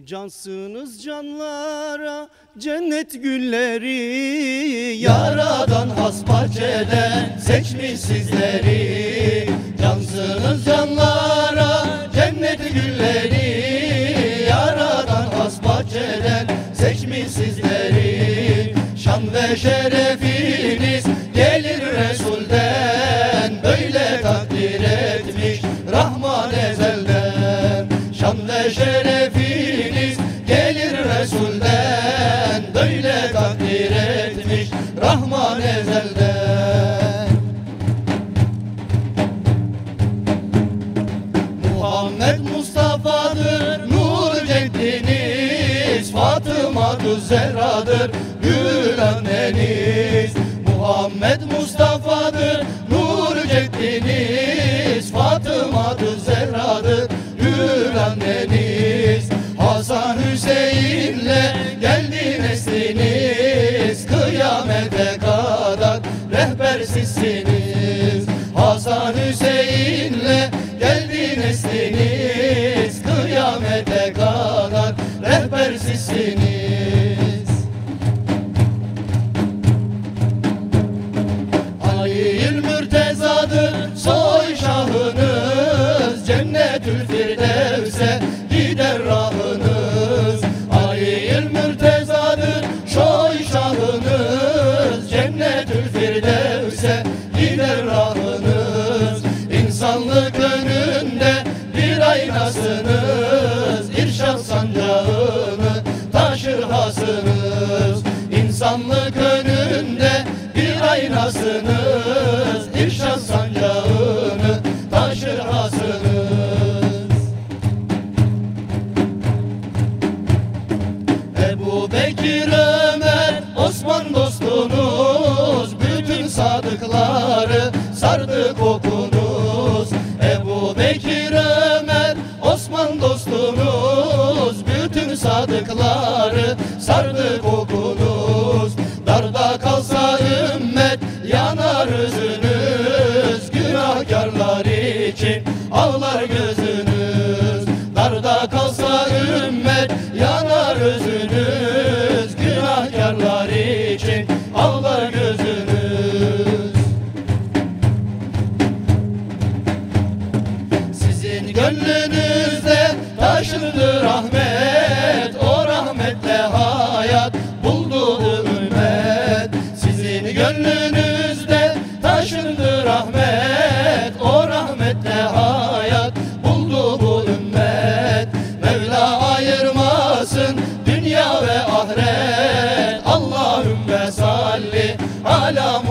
Cansınız canlara cennet gülleri. Yaradan has bahçeden seçmiş sizleri. Cansınız canlara cennet gülleri. Yaradan has bahçeden seçmiş sizleri. Şan ve şerefiniz gelir Resul'den. Böyle Mustafa'dır nur ceddiniz Fatıma Zerra'dır gül anneniz. Muhammed Mustafa'dır nur ceddiniz Fatıma Zerra'dır gül anneniz. Hasan Hüseyin'le geldi nesliniz Kıyamete kadar rehber sizsiniz Hasan Hüseyin'le Mürtezadır soy şahınız Cennetül Firdevs'e gider rahınız. Ali Mürtezadır soy şahınız Cennetül Firdevs'e gider rahınız. İnsanlık önünde bir aynasınız İrşad sancağını taşır hasınız İnsanlık önünde bir aynasınız kokunuz Ebu Bekir Ömer Osman dostunuz Bütün sadıkları sardı kokunuz Darda kalsa ümmet yanar özünüz Günahkarlar için ağlar gözünüz. Darda kalsa ümmet yanar özünüz gönlünüzde taşındı rahmet O rahmetle hayat buldu ümmet. Sizin gönlünüzde taşındı rahmet O rahmetle hayat buldu bu ümmet. Mevla ayırmasın dünya ve ahiret. Allahümme salli ala